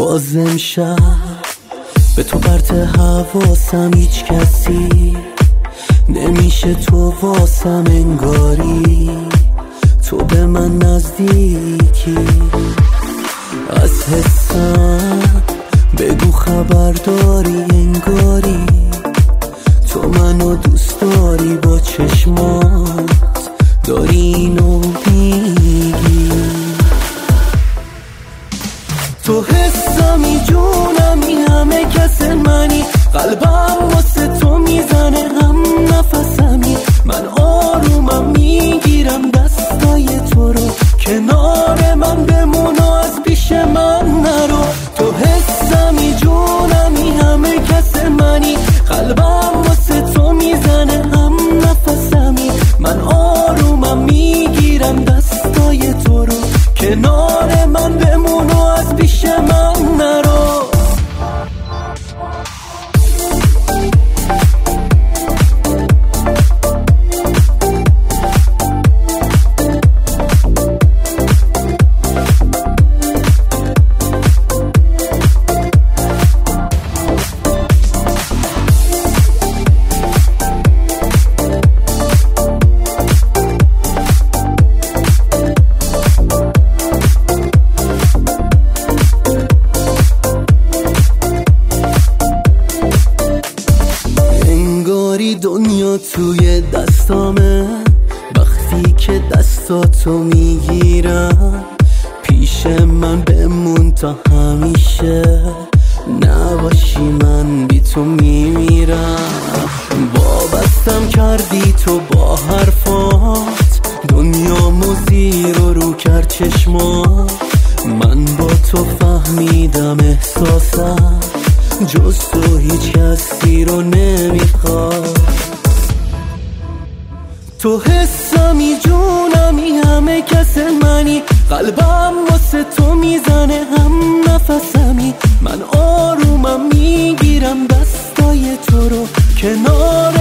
باز امشب به تو برت حواسم هیچ کسی نمیشه تو واسم انگاری. تو به من نزدیکی. از حسم بگو خبر داری انگاری. تو منو دوست داری با چشمات. داری اینو میگی. تو حسمی جونمی همه کس منی. قلبم واسه دستاتو می‌گیرم. پیش من بمون تا همیشه. نباشی من بی تو میمیرم. وابستم کردی تو با حرفات. دنیا زیر رو رو کرد چشمات. من با تو فهمیدم احساسم. جز تو هیچ کسی رو نمی‌خواد. تو حسمی جونمی همه کس منی. قلبم واسه تو می‌زنه هم نفسمی. من آرومم می‌گیرم دستای تو رو. کنار